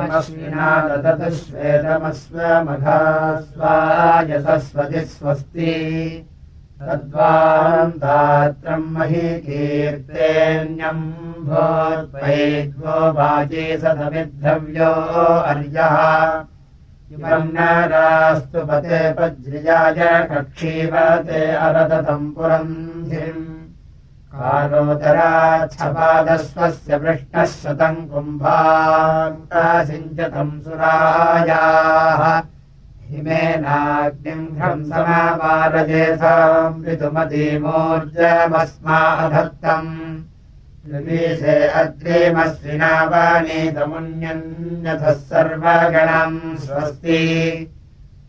श्वेतमश्विना ददतु श्वेतमस्वमघा स्वायसस्वति स्वस्ति तद्वान्तात्रम् मही कीर्तेऽन्यम् भोद्वैद्वो वाजे सदमिद्धव्यो अर्यः। इमन्नरास्तु पते पज्रियाय कक्षीवते अरदतम् पुरन्धिम् कारोदराच्छपादस्वस्य पृष्णः शतम् कुम्भासिञ्चतम् सुरायाः। हिमेनाग्निम् ह्रंसमावारजेथाम् ऋतुमतीमोर्जमस्माधत्तम् ऋवीशे अग्रेमश्विनावानीतमुन्यन्यथः सर्वगणम् स्वस्ति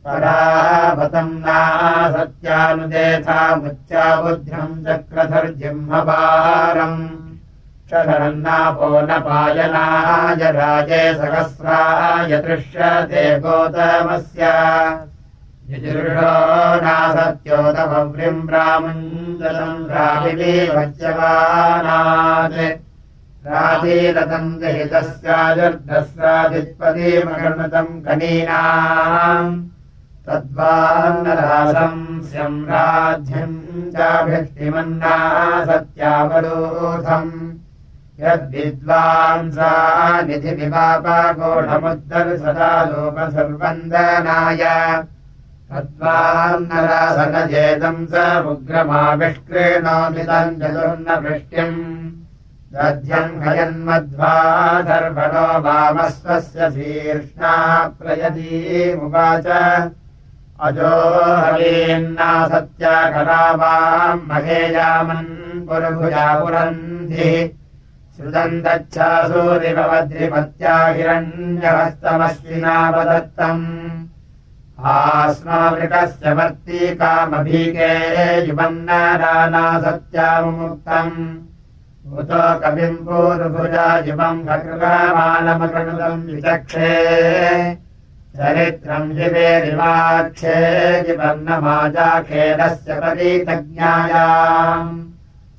पराभतम् नासत्यानुदेथामुच्चा बुद्ध्यम् चक्रधर्जिह्मपारम् शरन्नापो न पायनाय राजे सहस्राय दृश्यते गोतमस्य। यजुर्षो नासत्योतमव्रिम् रामुञ्जलम् राविलीवज्यवानात् राजीरतम् दहितस्याजुर्धस्रादित्पदीमगणतम् कनीनाम् तद्वान्नरासम् स्यम् राज्यम् चाभिष्टिमन्ना सत्यावरोधम् यद्विद्वांसा निधिविवापाकोढमुद्धर्सदा लोकसर्वन्दनाय तद्वान्नरासनजेतम् स उग्रमाविष्क्रेणोमिदम् चतुर्नवृष्ट्यम् दध्यम् हयन्मध्वा सर्वणो वामस्वस्य शीर्ष्णा प्रयतीमुवाच अजो हवीन्ना सत्याकरावाम् महेयामन् पुरभुजा पुरन्धिः। श्रुतम् हिरण्यहस्तमश्विनावदत्तम् आस्मावृकस्य वर्तीकामभीके युवन्नराना सत्यामुक्तम्। उतो कविम् पूर्भुजा युवम् खकृगामानमकृतम् विचक्षे चरित्रम् जिवेरिवाक्षे जिवर्णमाजाखेलस्य परीतज्ञायाम्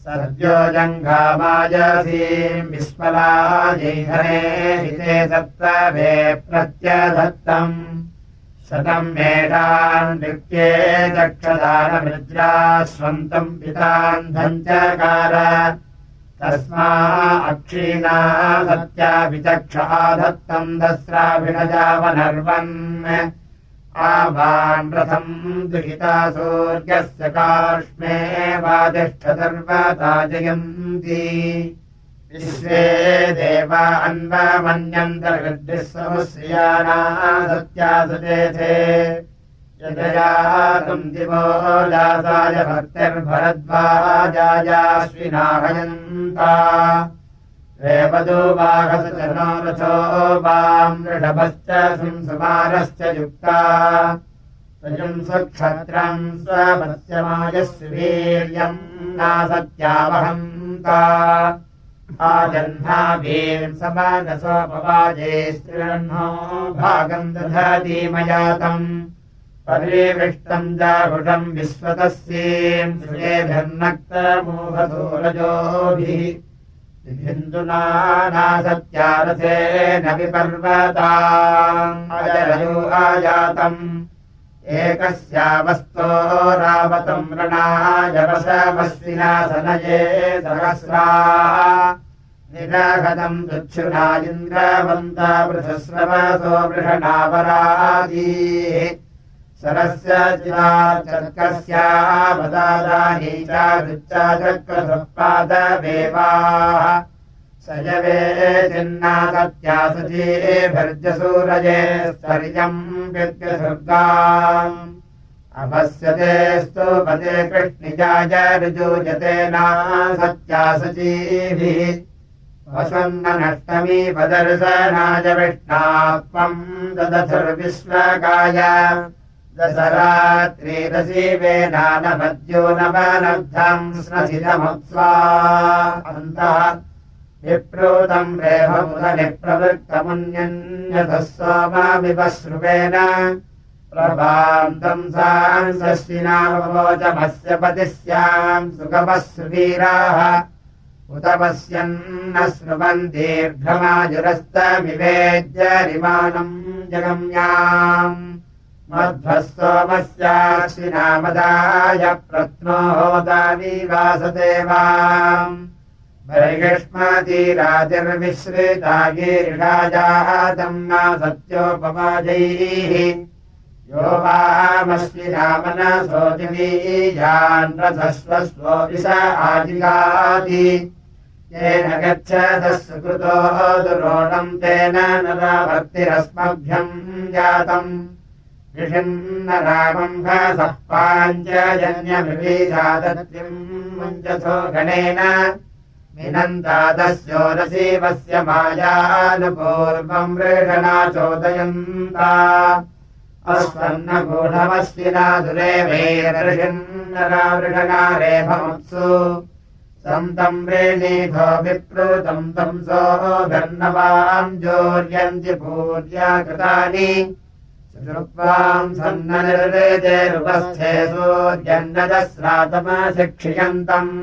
सद्यो जङ्घामाजसीम् हिते सप्तभे प्रत्यधत्तम् शतम् मेधान् नृत्ये दक्षदानमृज्रा स्वन्तम् पितान्धम् चकार तस्मा अक्षीणा सत्या विचक्षा धत्तम् दस्राभिणजावनर्वन् आवान् रथम् दुहिता सूर्यस्य कार्ष्मे वादिष्ठसर्वता जयन्ति विश्वे देवा अन्वमन्यन्तर्गद्भिः समुश्रियाणा सत्या सुजेथे भक्तिर्भरद्वाजायाश्विनाहयन्ता रेवदो वाहस च नो रथो वाम् ऋषभश्च संसुमारश्च युक्ता। स्वयम् स्वक्षत्रम् स्वमत्यमायस्य वीर्यम् नासत्यावहन्ता आजह्नाभीम् समानसोपवाजे स्त्रिरह्नो भागम् दधातीमयातम् परिविष्टम् जागुषम् विश्वतस्येम् श्रेभिर्नक्तमोहसोरजोभिः बिन्दुना नासत्यारथेन विपर्वतायो आयातम्। एकस्यावस्तो रावतम् रणायवसमस्विनासनये सहस्रा। निरागतम् दुच्छुना इन्द्रवन्ता पृथस्रवसो वृषणावरादीः सरस्य चिराचर्कस्यावदानी चारुच्चा चक्रसत्पादवेवाः स जवे चिन्ना सत्या सचीभिर्जसूरजे स्तर्यम् व्यत्यसर्गा अभस्यते स्तूपते कृष्णिजाय ऋजूयते ना सत्या सचीभिः वसन्ननष्टमी पदर्शनाय विष्णात्वम् ददथुर्विश्वकाय दशरात्रिरसीवेनानमद्यो नवनब्धम् स्नसितमुत्स्वा अन्तः विप्रोतम् रेभमुदनिप्रवृत्तमुन्यन्यथः सोमाविवश्रुवेन प्रभान्तम् सांसस्विनामवोचमस्य पतिः स्याम् सुगमः सुवीराः उत पश्यन्न श्रुवन् दीर्घमाजुरस्तमिवेद्यरिमाणम् जगम्याम् मध्वः सोमस्याश्विनामदाय प्रत्नो होदाविवासते वा बर्हिष्मतीरातिर्विश्रिता गीर्षाजातम् न सत्योपवाजैः यो वामश्विनामनसोतिनीजान्रथस्वस्वो विष आदिगाति। येन गच्छतः सुकृतो दुरोणम् तेन नराभक्तिरस्मभ्यम् जातम् ऋषिन्न रामम्भसः पाञ्चजन्यमृगीजातम् मुञ्चसो गणेन विनन्दादस्योरसीवस्य मायानुपूर्वम् मृषणा चोदयन्ता अस्वन्नगूढमस्विनादुरे वैरऋषिन्नरावृषणारेभमुत्सु। सन्तम् वेणीधो विप्लुतम् तम् सोऽघर्णवाम् जोर्यन्ति पूर्या कृतानि सन्ननिर्वेदेरुपस्थे सूर्यन्नदस्रातमशिक्षियन्तम्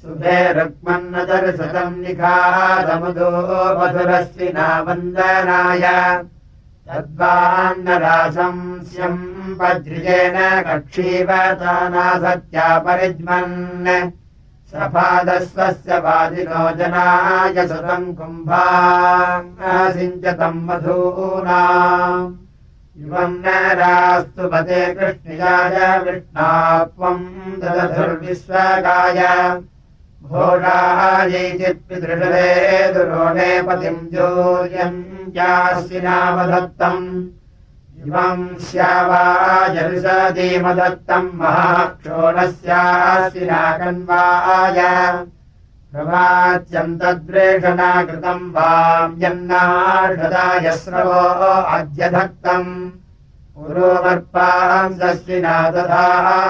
शुभे रुक्मन्नदर्शतम् निखादमुदो मधुरस्विना वन्दनाय तद्वान्नराशम् स्यम् वज्रिजेन कक्षीवतानासत्या परिज्मन्। सपादस्वस्य वादिनो जनाय सुतम् कुम्भासिञ्चतम् मधूना युवम् नरास्तु पते कृष्णियाय विष्णात्वम् ददधुर्विश्वगाय। घोषायैचित्पितृषदे दुरोणे पतिम् जोर्यम् ्यास्विनामदत्तम् इमम् स्यावाजरुषदीमदत्तम् महाक्षोणस्यास्विनाकन्वाय प्रवाच्यम् तद्वेषणा कृतम् वाम् यन्नाषदाय स्रवो अद्यधक्तम् पुरोमर्पाम् दस्विना तथा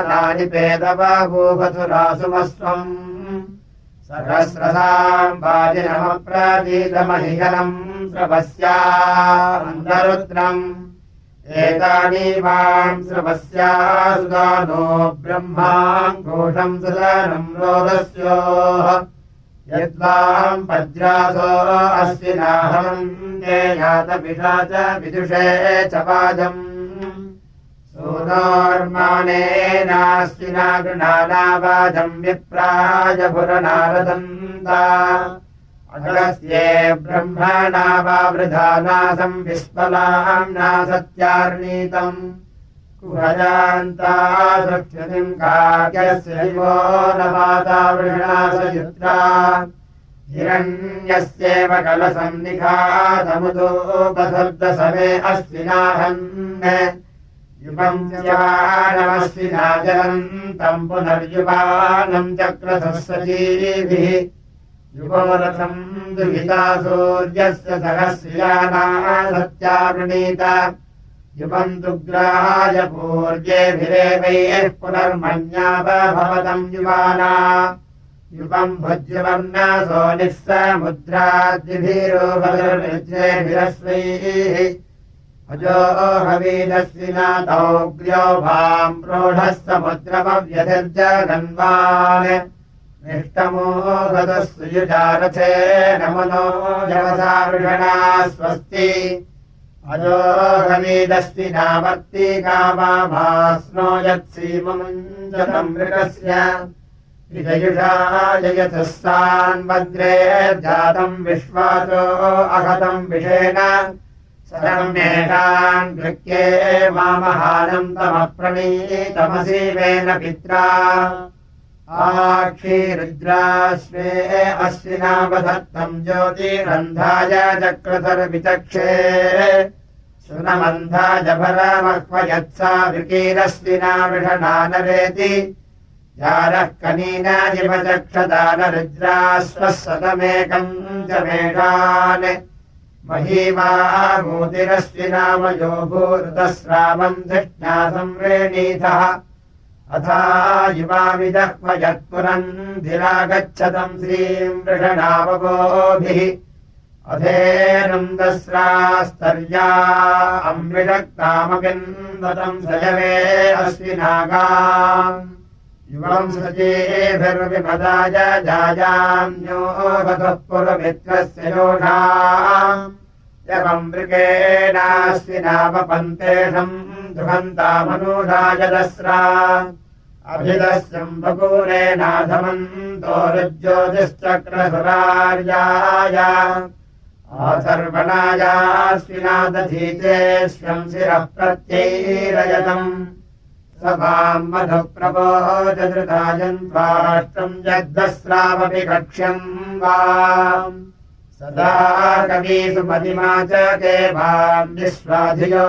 नानिपेदवाभूपथुरासुमस्वम् सहस्रसाम् वाजिनमप्रतीतमहिहनम् श्रवस्यान्दरुद्रम् एतानि वाम् श्रवस्या सुदानो ब्रह्माम् घोषम् सुदानम् रोदस्योः यद्वाम् वज्रासो अस्विनाहम् ते यातपिषा च विदुषे च पादम् सोनोर्माणेनास्विना गृणानावाजम् विप्राय पुरनारदन्ता अगस्त्ये ब्रह्मणा वा वृधानासम् विस्मलाम्ना सत्यार्णीतम् कुहजान्ता सक्षतिम् काव्यस्य यो न माता वृषणासयुत्रा हिरण्यस्येव कलसन्निखातमुदोपसर्दसमे अस्विनाहन् युवम् नमस्विना जलन्तम् पुनर्युवानम् चक्रधः सजीभिः युवोरथम् दुहिता सूर्यस्य सहस्रियाना सत्यावृणीत। युवम् दुग्राय पूर्येभिरेवैः पुनर्मण्यापभवतम् युवाना युवम् भुज्यवर्णसो निःसमुद्राद्विभिरोभद्रेभिरस्वैः अजो हवीदस्विना दौग्र्यो भाम् प्रोढः समुद्रमव्यधिर्जगन्वान् निष्टमो गतस्युजारथे नमनो जवसावृषणा स्वस्ति अजोहमीदस्ति नावर्ति कामास्नो यत्सीममुञ्जतम् मृगस्य। विजयुषा जयतः सान्वद्रे जातम् विश्वासो अहतम् विषेण। सरम्येषान् कृत्ये मामहानन्दमप्रणीतमसीवेन पित्रा। आक्षीरुद्राश्वे अश्विनावधत्तम् ज्योतिरन्धाय चक्रधरविचक्षे सुनमन्धाय भरमह्वयत्सा विकीरस्विना विषणानरेति यारः कनीनादिवचक्षदानरुद्राश्वः सतमेकम् च मेषान् महीवा भूतिरस्विनामयो भूरुतस्रावम् धृष्णा संवेणीतः अथा युवाविदह्वयत्पुरन्धिरागच्छतम् श्रीम् वृषणावगोभिः अधेनन्दस्रास्तर्या अमृषक्तामपिन्वतम् सजवे अस्विनागा युवम् सचेभिर्विपदाय जायान्यो गतः पुरमित्रस्य योषा यवम् मृगेणास्ति नामपन्तेषम् दुहन्तामनूषाय दस्रा। अभिदस्यम् बकूरेणाधमन्तो रुज्योतिश्चक्रसुरार्याय आसर्वणायास्विनादधीतेष्वम् शिरः प्रत्यैरयतम् स वाम् मधुप्रबोधृतायन्त्वाष्ट्रम् जग्दस्रावपि कक्ष्यम् वा। सदा कवीषु मदिमा च के वाम् विश्वाधियो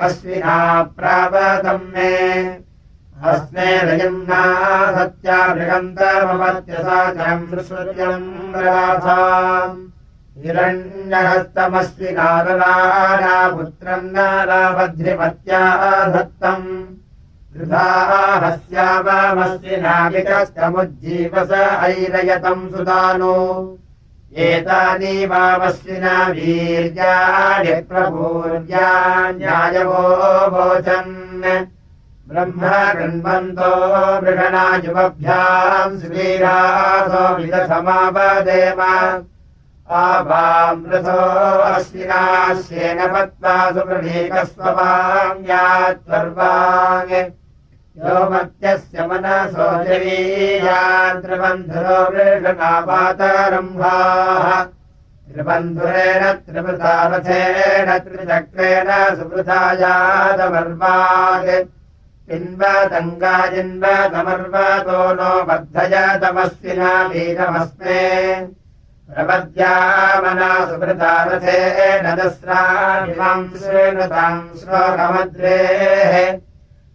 अश्विना प्रावतम् मे। अस्मे रयम्ना सत्या बृहन्तमत्यसाचरम् सूर्यम् राधा हिरण्यहस्तमस्ति नारराणा पुत्रम् नाराभद्रिमत्या धत्तम् हस्यावामस्ति नाविकस्तमुज्जीवस ऐरयतम् सुदानो। एतानि वामस्विना वीर्याणि प्रभूर्यान्यायवो वोचन्। ब्रह्म गृह्णन्तो मृगणा युवभ्याम् श्रीरासो विदधमावदेम आवामृतो अश्विनाश्येन पत्ता सुप्रभीकस्ववाङ्यात्वर्वाङ् यो मत्यस्य मनसो जवीयान्त्रिबन्धुरो वृषणापातरम्भाः त्रिबन्धुरेण त्रिवृतारथेन त्रिचक्रेण सुवृथायादमर्वात् पिन्वदङ्गाजिन्वदमर्वतो नो वर्धय तमस्विना वीरमस्मे प्रपद्यामना सुभृतारथेन दस्रामिमाम् श्रेणुताम् श्लोकमद्रेः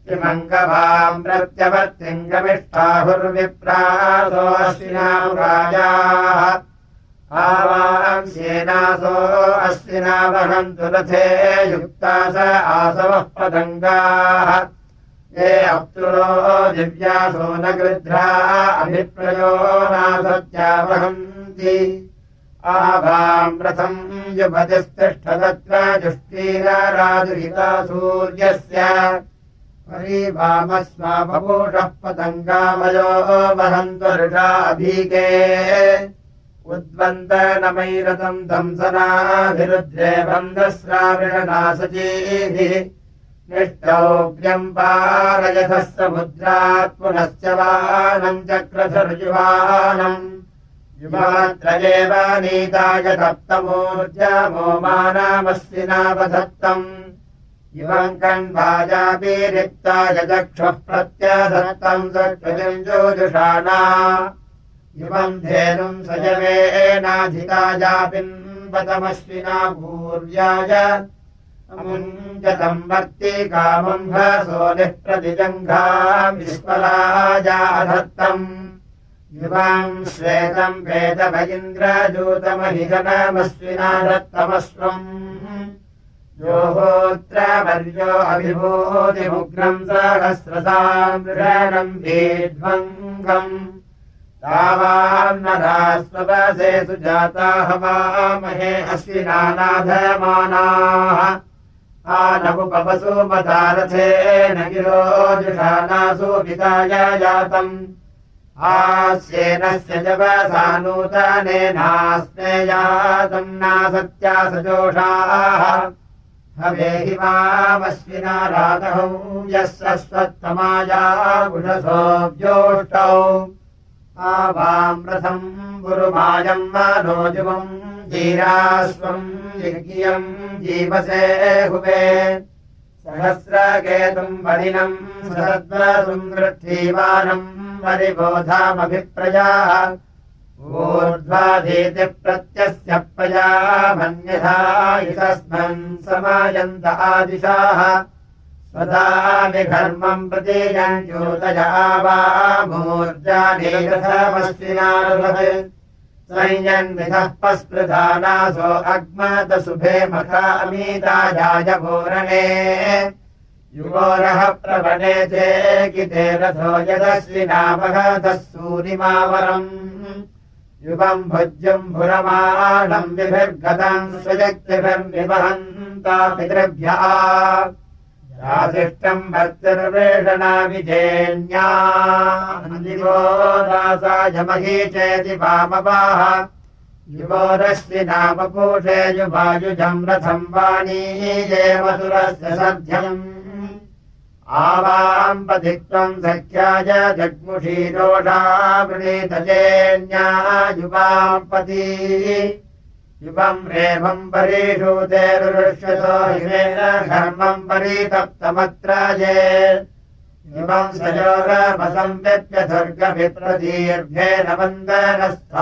किमङ्गवाम् प्रत्यवर्तिम् गमिष्ठाहुर्विप्रासोऽश्विनाम् राजाः आवाम् सेनासो अश्विना वहन्तु रथे, युक्ता स आसवः पतङ्गाः। ये अप्तुरो दिव्यासो न गृध्रा, अभिप्रयो नासत्या आभाम् रथम् युपतिस्तिष्ठदत्र जुष्टीराजुहिता सूर्यस्य परिवामस्वापपूषः पतङ्गामयो वहन्तु ऋषाभीके उद्वन्दनमैरथम् दंसनाभिरुद्रे बन्धस्राविणनासचीभिः निष्टौग्र्यम् पारयथः समुद्रात् पुनश्च वानम् चक्रसर्जुवानम् युवात्रयेव नीताय सप्तमूर्जमो मानामस्विनावधत्तम् इवम् कण्वाजापि रिक्ताय चक्षुः प्रत्यधत्तम् सत्कृतिम् ज्योजुषाणा इवम् धेनुम् सजवेनाधिताजापिन्वतमश्विना भूर्याय। अमुञ्जतम् वर्ति कामम् भसो निःप्रतिजङ्घाम् विस्मराजाधत्तम् युवाम् श्वेतम् वेदभगिन्द्रजूतमहिगणमस्विना दत्तमस्वम् योहोत्र वर्यो अभिभूतिमुग्रम् सहस्रसाम् मृषणम् वेध्वङ्गम् तावान्नदास्वसे सुजाता हवामहे अश्विनानाधमानाः। आनमुपवसु मतारथेन गिरोजुषानासु पिताय जातम् आस्येनस्य जवसा नूतनेनास्मे जातम् नासत्या सजोषाः हवेहि वामश्विना रातहौ यः स्वत्तमाया गुणसो ज्योष्टौ आवाम् रथम् गुरुमायम् मनोजुवम् जीरास्वम् यज्ञियम् जीवसे हुवे। सहस्रकेतुम् वदिनम् सद्वसुम् गृह्णीवानम् परिबोधामभिप्रजाः ऊर्ध्वाधीति प्रत्यस्य प्रजा मन्यथा इतस्मन् समायन्त आदिशाः। स्वदामि घर्मम् प्रतीयञ्जोतया वा मूर्जानीरथमस्विनारभत् संयन्विधः पस्पृधानासो अग्मतशुभे मखामीताजाय पूरणे युवोरः प्रवणे चे किते रथो यदश्विनामघतः सूरिमावरम्। युवम् भुज्यम् भुरमाणम् विभिर्गतम् स्वजक्तिभिर्विवहन्ता पितृभ्यः। राशिष्टम् भक्तिर्वेषणाविधेन्यादिवो दासायमही चेति वामवाः युवोरश्वि नामपूषे युवायुजम् रथम् वाणीये मधुरस्य सध्यम् आवाम् पथित्वम् सख्याय वृणीतजेन्या युवाम् पती युवम् हिमेन घर्मम् परीतप्तमत्र ये युवम् सयोगमसम् व्यप्य स्वर्गभिप्रदीर्घेन वन्दनस्थार्यायूढा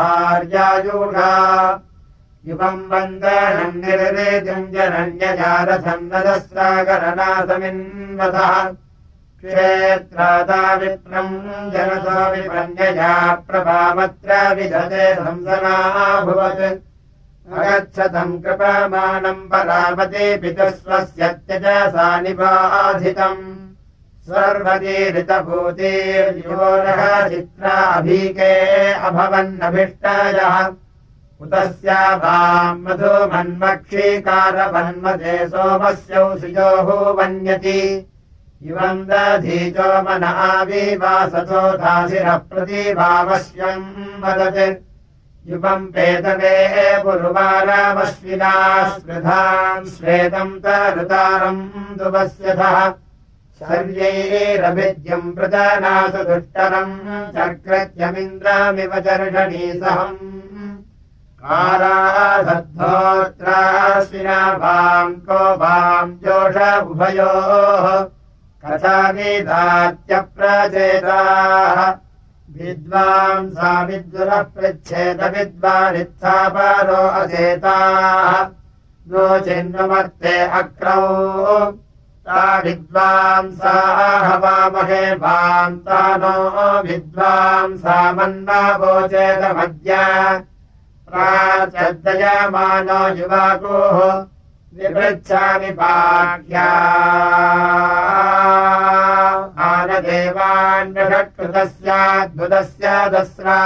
युवम् वन्दनम् निर्वेदिम् जनन्यजारसन्नदस्राकरणासमिन्वतः क्षेत्रादा विप्रम् जनतो विपन्यजा प्रभामत्र विधते संसनाभुवत् अगच्छतम् कृपमाणम् परामते पितुस्वस्य त्यजसा निबाधितम्। सर्वतीरितभूतिर्योरः चित्राभीके अभवन्नभिष्टायः उतस्या वाम् मधुमन्मक्षीकारवन्मते सोमस्यौ सिजोः वन्यति। इवम् दधीचो मन आविवासतो दासिरः प्रतिभावश्यम् वदत्। युवम् पेतवे पुरुवारामश्विना स्मृधाम् श्वेतम् तरुतारम् दुवस्यथः। शर्यैरभिद्यम् प्रजानासु दुष्टरम् चक्रत्यमिन्द्रामिव चर्षणीसहम्। कारासद्धोत्राश्विना वाम् को वाम् जोष उभयोः कथानिधात्यप्रचेताः विद्वांसा पृच्छेद विद्वानित्थापारो अचेताः नो चिन्वमर्ते अक्रौ। ता विद्वांसा हवामहे वान्ता नो विद्वांसा मन्नावोचेदमद्य प्राचर्दयमानो युवाकोः निपृच्छामि पाठ्या दस्रा।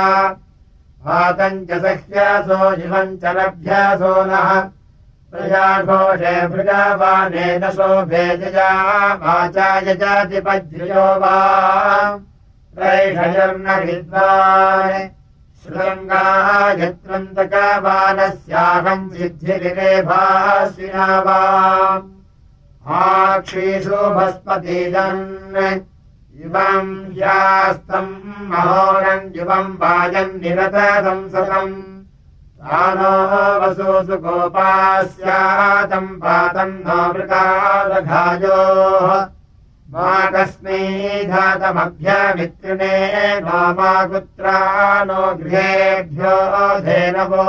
भातम् च सह्यासो युवम् च लभ्यासो नः। प्रजाघोषे भृगावानेन शोभेजया वाचा यजातिपज्यो वा। प्रैषयर्न विद्वान् श्रृङ्गायत्रन्तकवानस्याहम् सिद्धिरेभासिना वा आक्षीषु भस्पतीदन् युवम् यास्तम् महोरम् युवम् वाजम् निरतम् सतम्। तानो वसुसु गोपास्यातम् पातम् नो मृगादघायोः मा कस्मै धातमभ्यमित्रिणे नो मा कुत्रा नो गृहेभ्यो धेनवो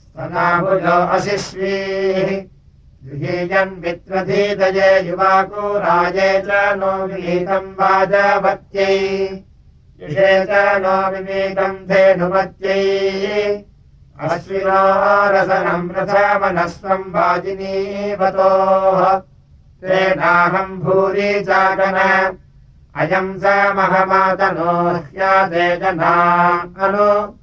स्तनाभुजो गृहीयन् मित्रधीतये युवाको राजे च नो विनीतम् वाजवत्यै युषे च नो विनीतम् धेनुवत्यै अश्विनो रसनम् रथमनस्वम् वाजिनीवतोः तेनाहम् भूरि चाकन अयम् स महमातनो ह्यादे जना। अनु।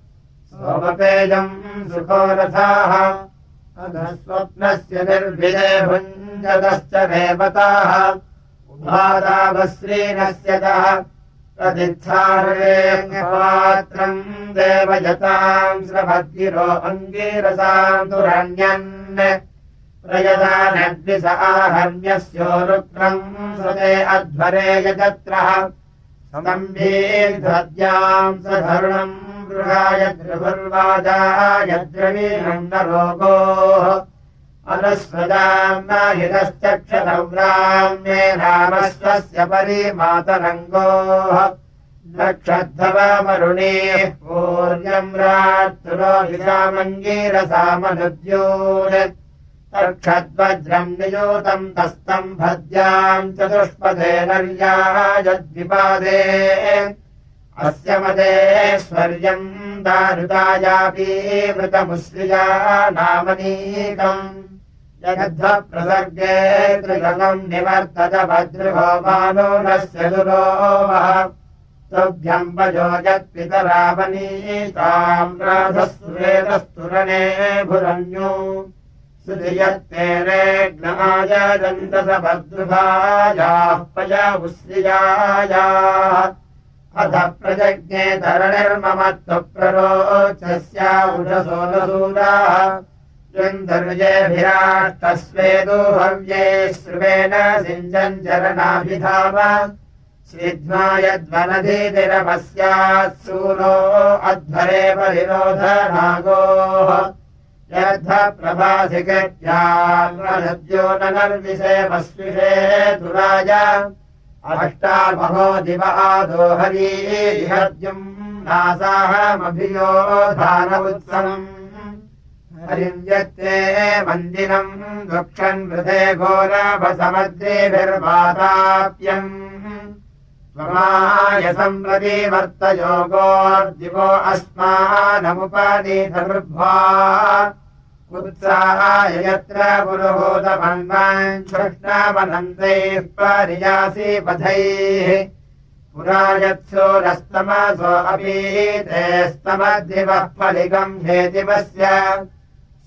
सोमपेयम् सुखो रथाः। स्वप्नस्य निर्भिदे भुञ्जतश्च देवताः। उभादावश्रीनस्यतः प्रतिच्छारेपात्रम् देवयताम् श्रभद्गिरो अङ्गीरसाम् आहर्ण्यस्योरुक्रम् सते अध्वरे यजत्रः सम्भीर्ध्वद्याम् स धरुणम् गृहाय द्रभुर्वाजाय द्रवीणम् न रोगोः। अनुस्वदाम् न हितश्चक्षरव्राम्ये रामस्वस्य परिमातरङ्गोः। नक्षद्धवमरुणेः पूर्यम् रात्रोहितामङ्गीरसामनुद्योन् तर्क्षद्वज्रम् नियोतम् तस्तम् भद्याम् चतुष्पदे नर्यायद्विपादे अस्य मदेश्वर्यम् दारुदायापीवृतमुश्रिया नामनीकम् जगध्वप्रसर्गे त्रिगम् निवर्तत भद्रभोमानो नस्य यत्पितरावनीताम् राधस्तुरेतस्तुरणे भुरन्यो सुधियत्तेरेग्नायदन्तसभद्रुभायाः पय उश्रियायाः अथ प्रजज्ञे धरणिर्ममत्वप्ररोचस्या उषसोनसूराः चन्दर्यभिराट्तस्वेदो हव्ये श्रुवेण सिञ्जन् चरणाभिधाम श्रीध्वा यद्वनधिरमस्यात् सूनो अध्वरे परिरोधनागोः प्रभासिकत्याद्यो नर्विषेमस्विषे तुराय अष्टामहो दिव आदो हरीहद्युम् नासाहमभियोधानवुत्सवम् हरिञ्जत्ते मन्दिरम् दुक्षन् वृधे घोरभसमद्रेभिर्वादाप्यम् वर्तयोगोर्दिवो अस्मानमुपनीतमृभ्वा उत्साहाय यत्र पुरुहूतमन्वान् कृष्णमनन्तैः परियासि पथैः पुरा यत्सोरस्तमसो अपि ते स्तमद्दिवः फलिकम् हेतिमस्य।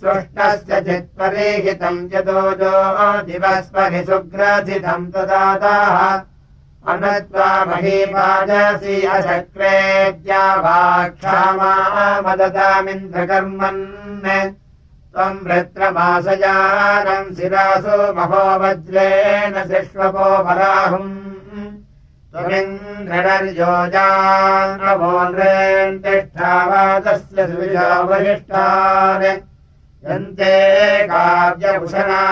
सृष्टस्य चित्परिहितम् यतो जो दिवस्परि सुग्रथितम् तदाताः अनत्वा महीपाजसि अचक्रेद्या वा क्षामा मदतामिन्द्रकर्मन् त्वम् वृत्रमासजानम् शिरासु महोवज्रेण शिष्वपो पराहुम् त्वमिन्द्रर्योजान्वोन्रेन् तिष्ठावादस्य सुविशावशिष्टान् यन्ते काव्यभूषणा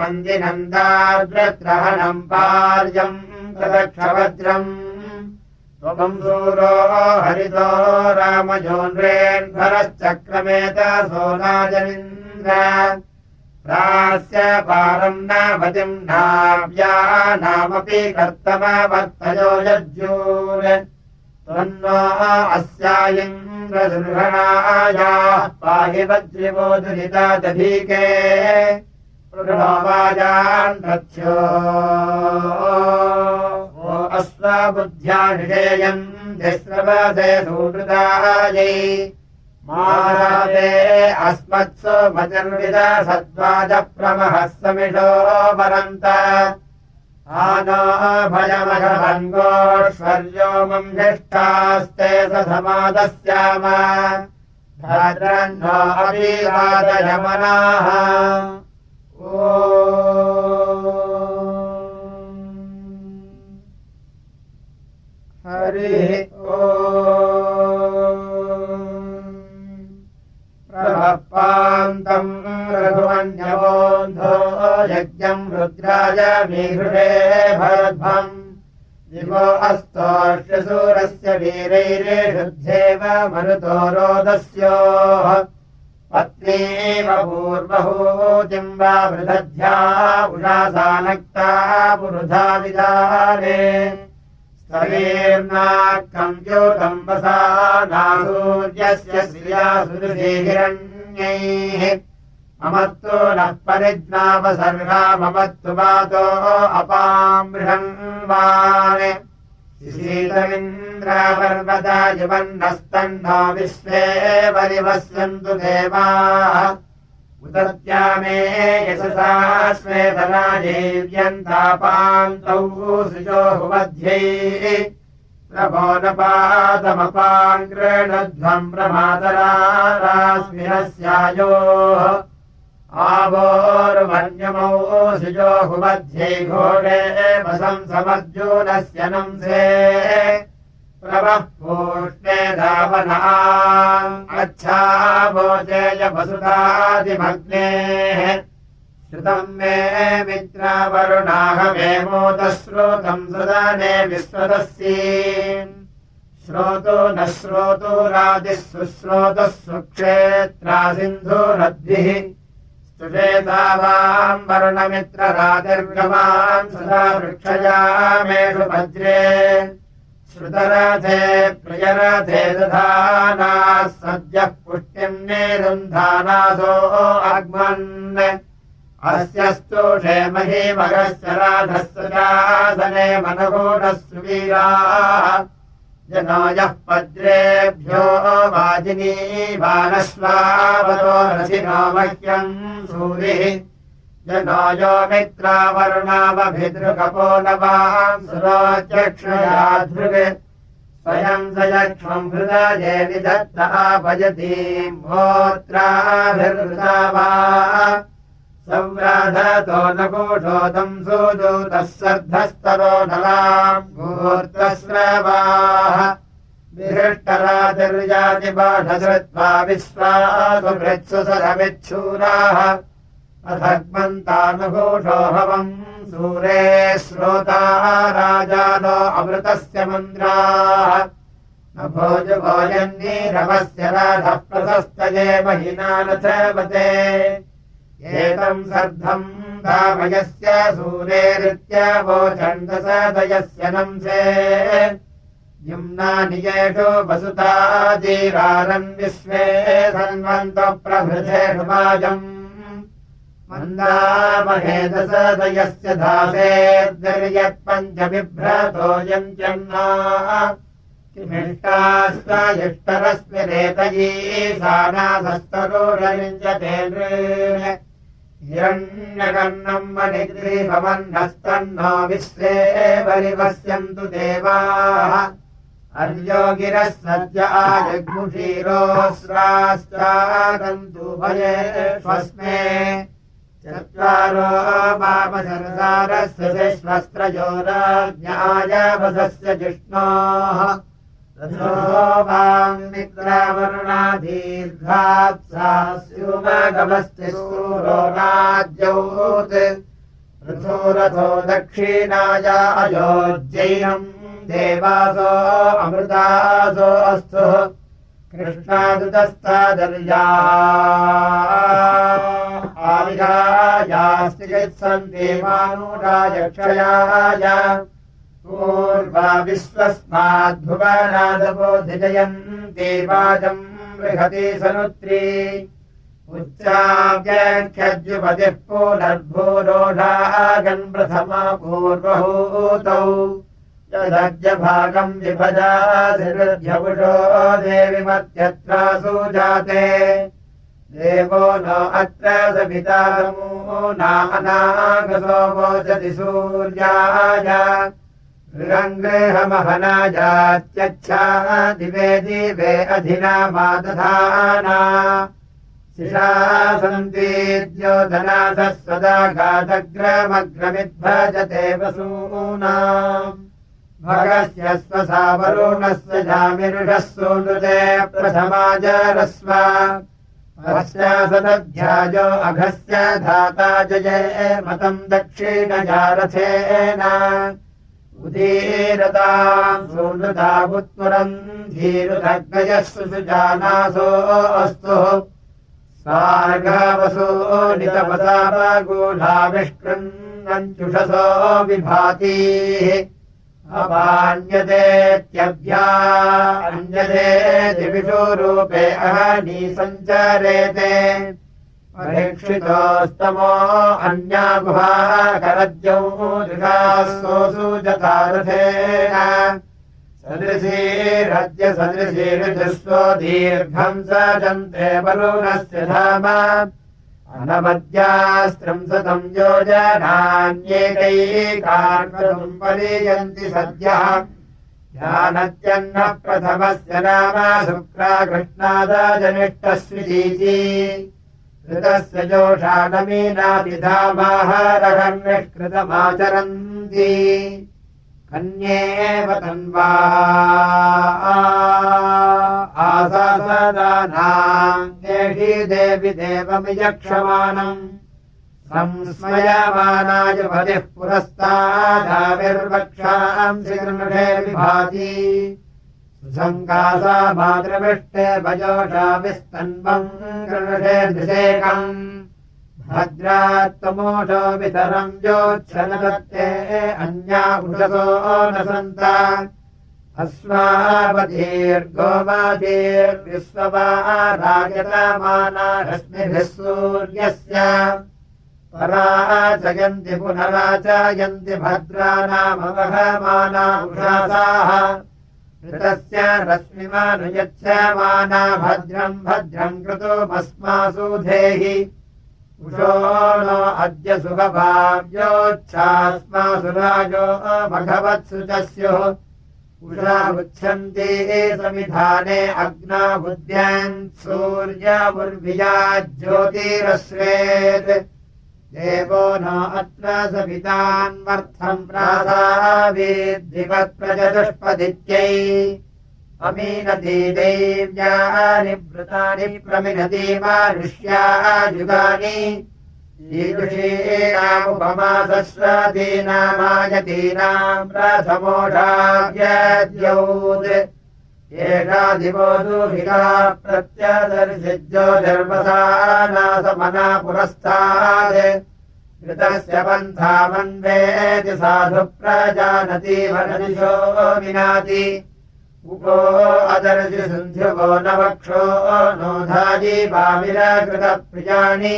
मन्दिनन्दाद्रत्रहणम् पार्यम् तदक्षवज्रम् त्वम् सूरो हरितो रामजोन्रेन्भरश्चक्रमेत सोनाजनिन् प्रास्य पारम् नापतिम् नाव्या नामपि कर्तमवर्तयो यज्जून् त्वन्नो अस्यायिन्द्रदुर्घणायाः पाहि वज्रिवोदुरिता दधीके निषेयम् तिस्रवसे सुहृदायै मारादे अस्मत्सु मतिर्विद सद्वाजप्रमहः समिषो मम्भिष्ठास्ते स समादस्याम। भद्रन्नो ओ हरिः ओ पान्तम् रघुवन्यवोन्धो यज्ञम् रुद्राय मीहृषे भरध्वम् दिवो अस्तोष्यसूरस्य वीरैरेषुद्धेव मरुतो रोदस्योः पत्नीव पूर्वहूतिम् वा वृदध्या उषासानक्ता पुरुधा विदाने वीर्नाकम् ज्योतम्बसा नासूर्यस्य श्रियासुरहिरण्यैः ममत्तु नः परिज्ञापसर्गा ममत्तु वातो अपामृहन्वान् युवन्नस्तन्नो विश्वे परिवस्यन्तु देवाः। उदत्या मे यशसा स्वेदना देव्यन्तापान्तौ सुजोहुमध्यै प्रभो न पादमपाङ्कृणध्वम् आवोर्वन्यमौ सुजोहुमध्ये घोरे वसम् समर्जूनस्य नंसे प्रवः पूष्णे धावना। अच्छा भोजेय वसुधादिमग्नेः श्रुतम् मे मित्रावरुणाहमे मोदश्रोतम् सदाने विश्वदस्यी श्रोतो न श्रोतो रादिः सुश्रोतः सुक्षेत्रा सिन्धुरद्भिः स्तुषेतावाम् वरुणमित्ररातिर्गमान् सदा वृक्षयामेषु भद्रे श्रुतरथे प्रियरथे दधानाः सद्यः पुष्टिम् नेरुन्धानासो अग्मन् अस्य स्तोषे महीमगस्य राधस्य चासने मनगोढः सुवीराः जनायः पद्रेभ्यो रसिनो मह्यम् सूरिः। जनायो मित्रावरुणावभिदृगपो नवाम् सुरोचक्षयाधृग् स्वयम् स यक्ष्मम् हृदये विदत्ता भजतीम् भोत्राभिर्हृदा वा संव्राधतो न कोषोदम् सुदूतः सर्धस्तरो भूर्तस्रवाः। विहृष्टरातिर्यातिबाढधृत्वा विश्वासुभृत्सु सरमिच्छूराः अथग्मन्तानुघोषो हवम् सूरे श्रोताः राजानो अमृतस्य मन्द्राः न भोजभोजन्नीरवस्य राधः प्रशस्तये महिना न चवते एतम् सर्धम् दामयस्य सूरेरित्यवोचण्डसदयस्य नंसे। युम्नानियेषु वसुताजीरारन् विश्वे सन्वन्तप्रभृतेषु वाजम् मन्दामहेदसदयस्य धासेर्यत्पञ्चबिभ्रतोऽयञ्चन्ना किमिष्टास्त इष्टरस्मिरेतयी सानासस्तरोरयुञ्जते हिरण्यकर्णम् मणिग्रीभवह्नस्तन्नो विश्वे परिपश्यन्तु देवाः। अर्योगिरः सद्य आजग्मुषीरोऽस्राश्चागन्तु भयेष्वस्मे चत्वारो मापसरसारस्य वसस्य जिष्णोः ृणादीर्घात्सा स्युमगमस्ति सूरो राज्यौत् रथो दक्षिणाय अयोज्यैनम् देवासो अमृतासो अस्तु। कृष्णादुतस्तादर्या आविरायास्ति यत्सन्ति मानुरायक्षयाय पूर्वा विश्वस्माद्भुवनादबोधिजयन्ति वाजम् बृहति सनुत्री। उच्चाव्याख्यद्युपतिः पुनर्भूरोढागन् प्रथमा पूर्वहूतौ यदज्यभागम् विभजाधिरुध्यपुषो देविमत्यत्रासु जाते देवो न अत्र सपितामो नानागसो वोचति सूर्याय गृहङ्गृहमहनाजात्यच्छा दिवे दिवे अधिना मादधाना शिषा सन्ति द्योधना सदा घातग्रमग्रमिद्भजते वसूना। भगस्य स्वसा वरुणस्य जामिरुषः सूनुते प्रथमाजरस्व सदध्याजो अघस्य धाता जये मतम् दक्षिणजारथेन उदीरताम् धीरुदग्नयः सुजानासो अस्तु। सार्गावसो नितपसामगूढाविष्कृन्नञ्चुषसो विभातीः। अपान्यतेत्यभ्या अन्यते दिविषो रूपे अहनी सञ्चरेते परीक्षितोस्तमो अन्या गुहाकरद्यौ दृशासोऽसु जतारथेन सदृशीरद्य सदृशीर्जस्वो दीर्घम् स जन्ते वरुणस्य धाम। अनमद्यास्त्रिंशतम् योजनान्येकैकार्कम् परियन्ति सद्यः। ध्यानत्यन्नः प्रथमस्य नाम शुक्रा कृष्णादजनिष्टस्विजीति कृतस्य निष्कृतमाचरन्ति कन्येव तन्वा आसासदानाम् देवी देवि देवमियक्षमाणम्। संस्मयमानाय पतिः पुरस्तादाविर्वक्षांसि गृहे विभाति मातृविष्टे भजोषाभिस्तन्वम् गृहे दृशेकम् भद्रात्तमोषो वितरम् योच्छनदत्ते अन्या उषसो न सन्त। रश्मिभिः सूर्यस्य। पराचयन्ति पुनराचयन्ति भद्रानामवहमाना उषासाः ऋतस्य रश्मिमानुयच्छमाना भद्रम् भद्रम् कृतोमस्मासु धेहि। उषो अद्य च स्युः उषा उच्छन्ति समिधाने अग्ना बुद्ध्यान् सूर्यमुर्विजा ज्योतिरश्वेत् देवो न अत्र सवितान्वर्थम् प्रासावेद्धिवत्प्रजदुष्पदित्यै अमीनती देव्यानि वृतानि प्रमिनती मानुष्यायुगानि ईदृशीनामुपमासस्वतीनामायतीनाम् प्रथमोषाव्यद्यौत् एषा दिवो दुहिता प्रत्यदर्शिज्योतिर्वसानासमना पुरस्तात् कृतस्य पन्था मन्वेति साधु प्रजानति वनदिशो विनाति। उपो अदर्शि सन्ध्युवो न वक्षो नोधाजी वामिरकृतप्रियाणि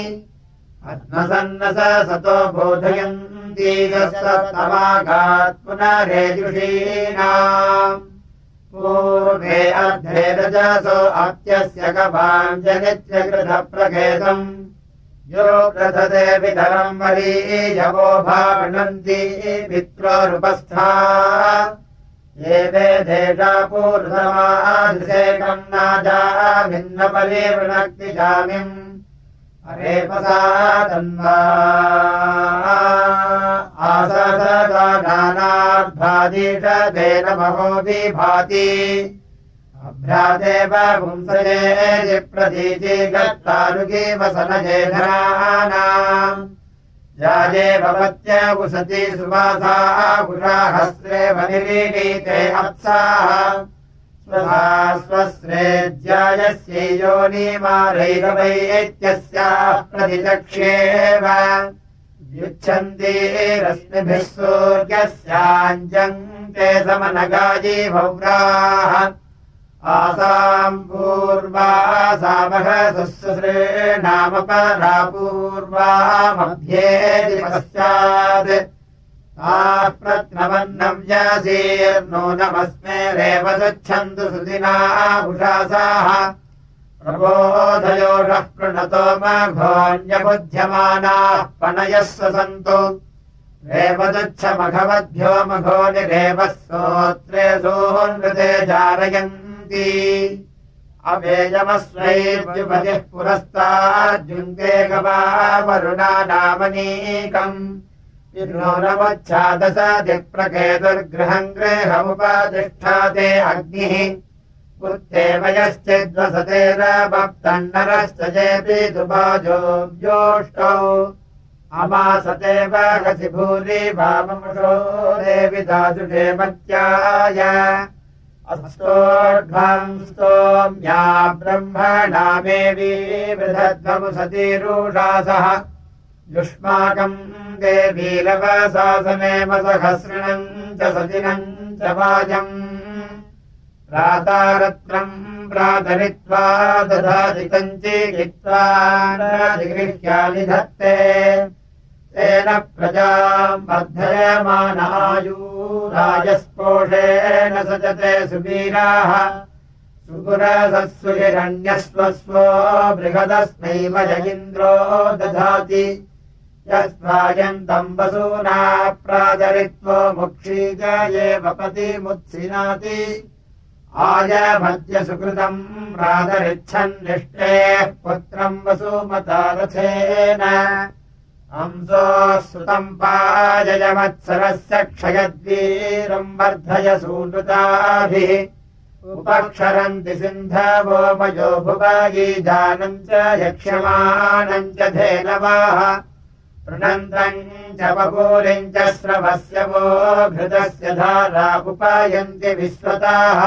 आत्मसन्नस सतो बोधयन्ती तमाघात् पुनरेजुषीणाम् पूर्वे रजसो अत्यस्य गवाञ्जनित्यकृतप्रखेदम् यो प्रथते विधरम् वरीयवो भावनन्ति पित्रोरुपस्था एवेदेशा पूर्वमादिशेकम् नाजा भिन्नपरिवृणक्तिजामिम् अरेपसा पुंसये प्रतीति गत्तारुगे वसनजे धराणाम्। जाये भवत्य वसति सुवासा पुराहस्रे वनिरीणीते अप्साः स्वस्रेज्यायस्यै योनिमारैरवैत्यस्याः प्रतिचक्ष्येव युच्छन्ति रश्मिभिः सूर्यस्याञ्जम् ते समनगाजी भव्राः। आसाम् पूर्वा मध्ये पश्चात् प्रत्नवन्नव्यासीर्नूनमस्मे रेवदच्छन्तु सुदिना उषासाः प्रबोधयोषः प्रणतो मघोऽन्यबुध्यमानाः पणयः सन्तु। रेवदच्छमघवद्भ्यो मघो निरेवः सोत्रे सोऽनृते जारयन्ति अवेजमस्वैर्युपतिः पुरस्ताद्युङ्गे गवा वरुणा नामनीकम् नवच्छादशादिप्रकेतुर्गृहम् गृहमुपतिष्ठाते अग्निः। वयश्चिद्वसतेन दुभाजो ज्योष्टौ अमासते वसि भूरि वाममुषो देवि दासुषे मत्याय। अस्तोढ्वाम् स्तोम्या ब्रह्मणामेवी वृधध्वमुसतीरूषासः युष्माकम् देवीलवशासनेम सहस्रणम् च सदिनम् च वाजम्। प्रातारत्रम् प्रातरित्वा दधादिकम् चिकित्वागृह्यानि धत्ते तेन प्रजाम् वर्धयमानायूराजस्पोषेण सजते सुवीराः। सुपुरसत्सुहिरण्यस्वस्वो बृहदस्मैव जगीन्द्रो दधाति यस्वायन्तम् वसूना प्रादरित्वो मुक्षीज एव पतिमुत्सिनाति आयभद्यसुकृतम् प्रादरिच्छन्निष्टेः पुत्रम् वसुमतारथेन हंसोः सुतम् पाययमत्सरस्य क्षयद्वीरम् वर्धय सूनृताभिः। उपक्षरन्ति सिन्धवोमयो भुवायी जानम् च यक्ष्यमाणम् च धेनवाः पृणन्तम् च बभूरिम् च श्रवस्य वो घृतस्य धारा उपायन्ति विश्वताः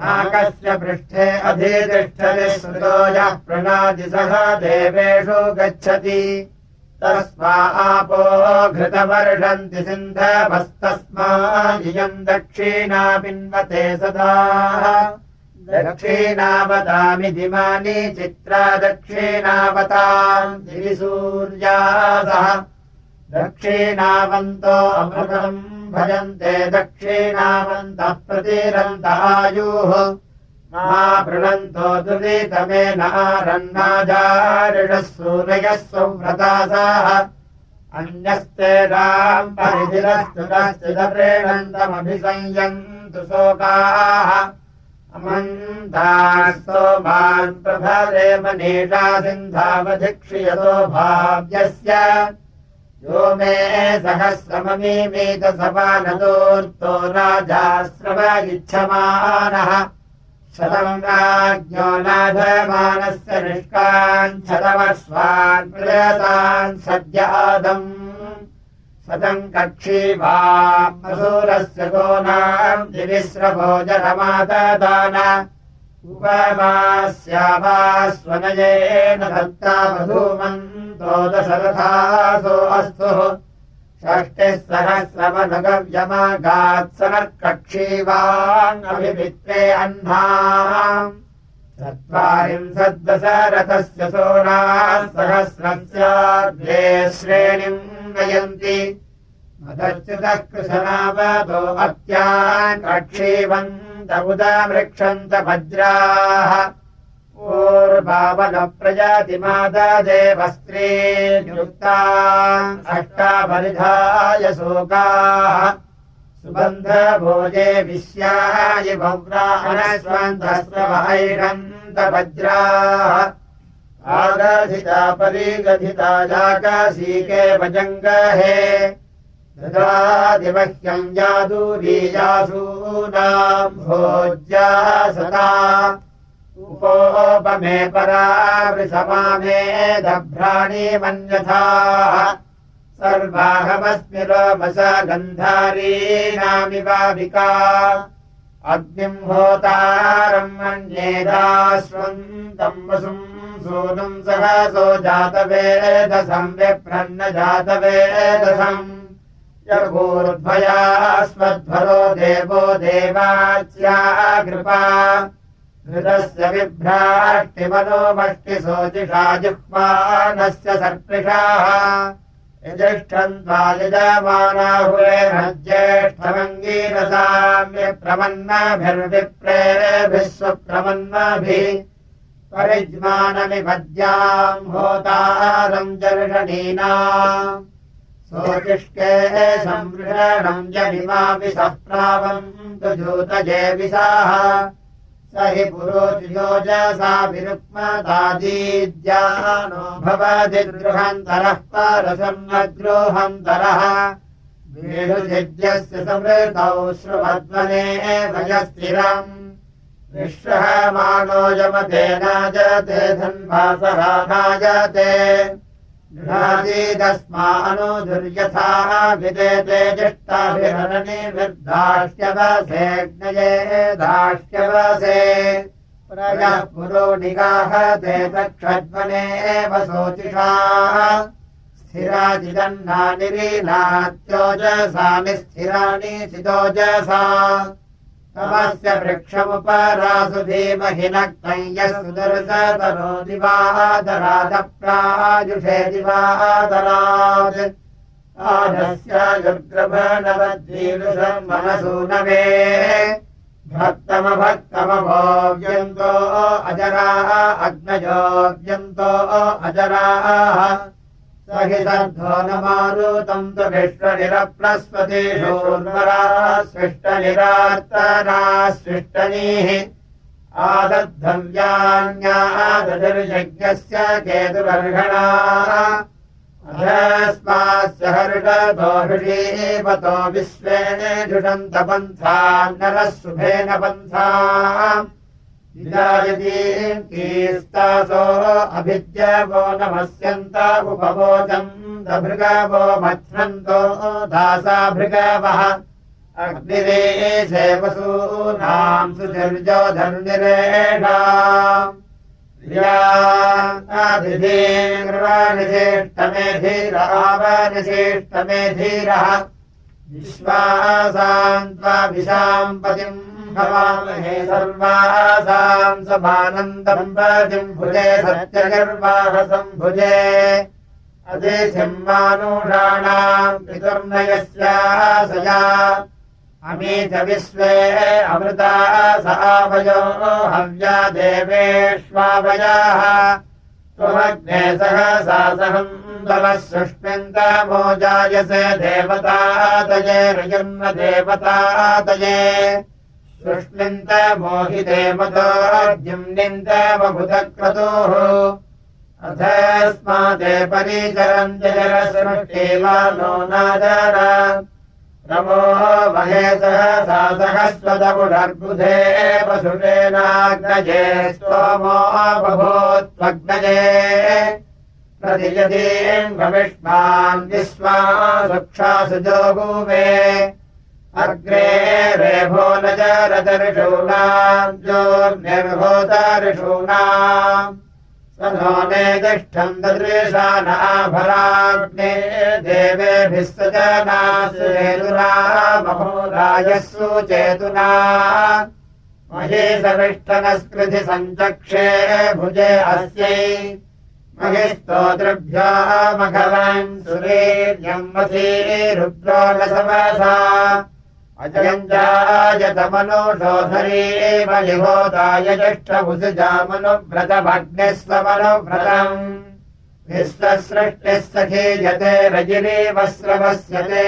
नाकस्य पृष्ठे अधितिष्ठति श्रुतो यः प्रणादि सह देवेषु गच्छति। तस्मा आपो घृतवर्षन्ति सिन्धवस्तस्मा इयम् दक्षिणा पिन्वते सदा दक्षिणावतामि दिमानि चित्रा दक्षिणावताम् दिविसूर्या सह दक्षिणावन्तो अमृतम् भजन्ते दक्षिणावन्तः प्रतिरन्तायुः मा पृणन्तो दुरितमेन आरन्नाजारिणः सूरयः सुव्रतासाः। अन्यस्ते राम् परिधिरस्तुरस्थितप्रेणन्तमभिसंयन्तु शोकाः अमन्तास्तोमान् प्रभरे मनीषा सिन्धावधिक्ष्यतो भाव्यस्य। यो मे सहस्रममीमीतसपानतोऽर्तो राजाश्रव इच्छमानः। शतम् राज्ञो नाधमानस्य निष्काञ्छतमस्वान् प्रयतान् सद्यादम् शतम् कक्षी वा असूरस्य गोनाम् दिविस्रभोजनमाददान उपमास्यावा स्वनयेन दत्ता मधूमन्तो दशरथासो अस्तु षष्टिः सहस्रमनगव्यमागात्सनःकक्षीवाङ्गभित्रे अह्नाम् चत्वारिंशद्दशरथस्य सोणाः सहस्रस्याग्रे श्रेणिम् नयन्ति मदच्युतः कृशनावतो अत्यान् कक्षीवन्त उदमृक्षन्त वज्राः ूर्वावनप्रजातिमाददेवस्त्री युक्ता अष्टापरिधाय शोकाः। सुबन्धभोजे विश्याय भव्राणस्वन्धस्वैरन्तवज्राः आगधिता परिगथिता जाकाशीके भजङ्गहे ददादिमह्यम् जादूरीयासूनाम् भोज्या सदा उपोपमे परावृसमामे दभ्राणी मन्यथाः। सर्वाहमस्मि रोमस गन्धारीणामिवाविका अग्निम् होतारम् मन्येदास्वन्तम् वसुम् सूनुम् सहसो जातवेदसम् विप्रन्न जातवेदसम् यगोर्ध्वयास्मध्वरो देवो देवाच्या कृपा घृतस्य बिभ्राष्टिमनोमष्टिशोचिषा जिह्वानस्य सर्पिषाः। यजिष्ठम् त्वालिजमानाहुरेण ज्येष्ठमङ्गीरसाम्यप्रमन्नभिर्विप्रेभिः स्वप्रमन्नभिः परिज्मानमिपद्याम् होतारम् जर्षणीना। सोचिष्टे संवृषणम् जमिमापि सप्रावन्तु जूतजेविषाः स हि पुरोजसा विरुक्मदादीद्यानो भवति गृहन्तरः परसन्नद्रोहन्तरः। वेणुजिद्यस्य समृतौ श्रुवध्वने भजस्थिरम् विश्रहमाणो यमते नाजते धन्वासः नाजते गृहादीदस्मानो दुर्यथाः विदेते जिष्टाभिहरणिर्दाष्ट्यवसेऽग्नये दाष्ट्यवसे प्रजः पुरो निगाहते तक्षध्वनेव शोचिषाः स्थिराजिदन्नानिरीनात्योजसानि स्थिराणि चिदोजसा तमस्य वृक्षमुपरासु नक्तय्यः सुदर्शतरो दिवादरादप्रायुषे दिवादरात् आदस्य युग्रभनवद्वीरुषम् मनसु नवे भक्तमभक्तमभोव्यन्तो अजराः अग्नयोव्यन्तो अजराः स हि सद्धो न मारुतम् तु विष्टनिरप्रस्पतिषोर्वराः स्विष्टनिरार्तनाः स्विष्टनीः आदद्धव्यान्यादतिर्यज्ञस्य केतुर्हणाः अधस्मास्य हर्षतो हृषीपतो विश्वेन धुषन्तपन्था नरः शुभेन पन्था नमस्यन्त उपवोचम् दभृगवो मथ्नन्तो दासा भृगवः अग्निरे वसूनाम् सुचर्जो धर्निरेषा निषेष्टमेधीरावनिषेष्टमेधीरः विश्वासाम् त्वा विशाम् पतिम् भवामहे सर्वासाम् समानन्दम् पतिम् भुजे सत्यगर्वाहसम् भुजे अतिथिम्मानुषाणाम् पितुर्नयस्यासया अमी च विश्वे अमृता सावयो हव्या देवेष्वावयाः। त्वमग्ने सह सा सहम् तवः सुष्मिन्तमो जायसे देवतातये रजन्म देवतातये सुष्मिन्त मोहिते मतो बभुतक्रतोः अथस्माते परिचरम् जरसृष्टेवा नो नमो महेशः सा सहस्वदपुनर्बुधे वसुषेणाग्नजे स्तोमो बभूत्वग्नजे प्रतियदीम् भविष्मान् विश्वा सुक्षासुजो भूमे अग्रे रेभो न च रतऋषूणाम् ज्योर्निर्भूतऋषूणाम् स नो तिष्ठम् ददृशानाभराग्ने देवेभिः स जनासेतुना महोरायः सुचेतुना महे सविष्ठनस्कृति सञ्चक्षे भुजे अस्यै। महिस्तोतृभ्यो मघवन् सुरेर्यम् वसी रुद्रो न समसा अजयम् जायतमनुषोधरी बलिहोदाय ज्येष्ठभुसुजामनुव्रतमग्निः स्वमनुव्रतम् विश्वसृष्टिः सखीयते रजिनीवस्रवस्यते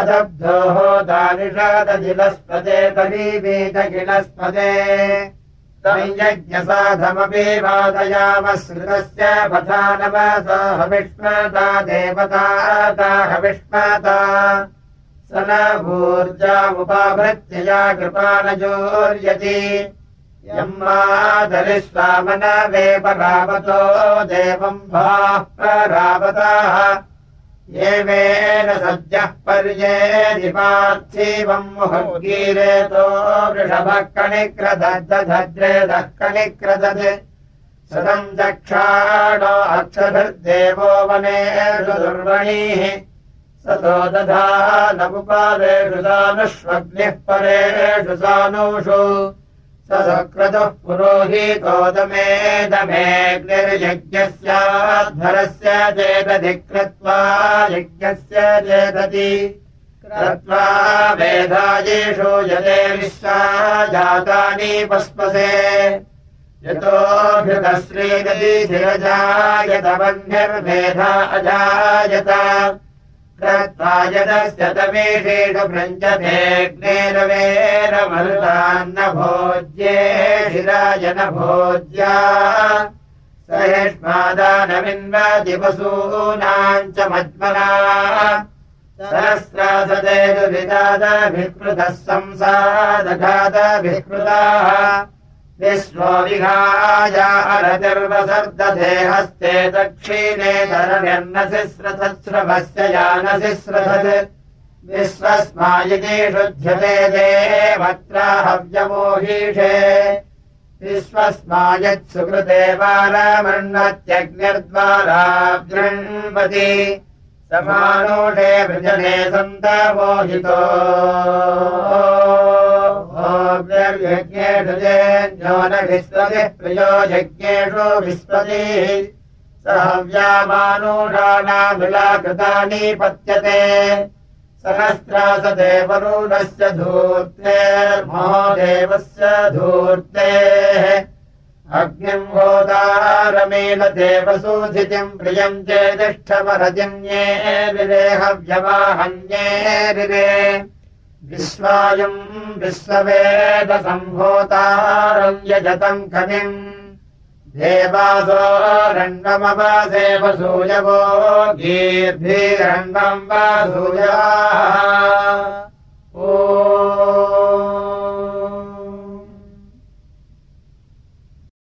अदब्धो होदानिषादजिलस्पदे तरीबीजगिलस्पदे संयज्ञसाधमपि वादयामश्रितस्य पथा नमसा हविष्मता देवता हविष्मता स न ऊर्जामुपाभृत्यया कृपा न जोर्यति यम्मादरिष्वामनवेपरावतो देवम् भाः परावताः। येवेन सद्यः पर्येति पार्थिवम् मुहुर्गीरेतो वृषभः कणिक्रदद्दधद्रेदः कणिक्रदत् सदम् चक्षाणो अक्षभिर्देवो दुर्वणीः दधा नमुपादेषु सानुष्वग्निः परेषु सानुषु स सक्रतुः पुरोहितोदमेदमेऽग्निर्यज्ञस्याध्वरस्य चेदधि कृत्वा यज्ञस्य चेदति कृत्वा वेदायेषु यते विश्वा जातानि पस्पसे। यतोऽभ्युतश्रीगति शिरजायतबन्धिर्भेदा अजायत यदस्य तमेषेषु भ्रञ्चतेऽग्नेरवेरमरुतान्न भोज्ये शिराय न भोज्या सहेष्मादानमिन्वदिवसूनाम् च मज्मना सहस्रासदेतुविदादभिकृतः संसादघातभिकृताः विश्वो विहायारतिर्वसर्दधे हस्ते दक्षिणे धरण्यन्नसिस्रथस्रभस्य यानसिस्रथत्। विश्वस्मायिति शुध्यते देवत्रा हव्यमोहीषे विश्वस्मायत्सुकृते वारमण्णत्यग्निर्द्वारा गृह्णपति समानोषे वृजने सन्तमोहितो यज्ञेषु विस्पतिः प्रियो यज्ञेषु विस्पतिः। सहव्यामानूषाणामिलाकृतानि पत्यते। सहस्रासदेवरूढस्य धूर्तेर्महोदेवस्य धूर्तेः। अग्निम् गोदारमेण देवसूधितिम् प्रियम् चेदिष्ठपरजन्ये विरेहव्यवाहन्ये विरे विश्वायम् विश्ववेदसम्भूतारम् यजतम् कविम् देवासो रण्डमवासे वसूयवो गीर्भिरण्डम् वासूयाः ओ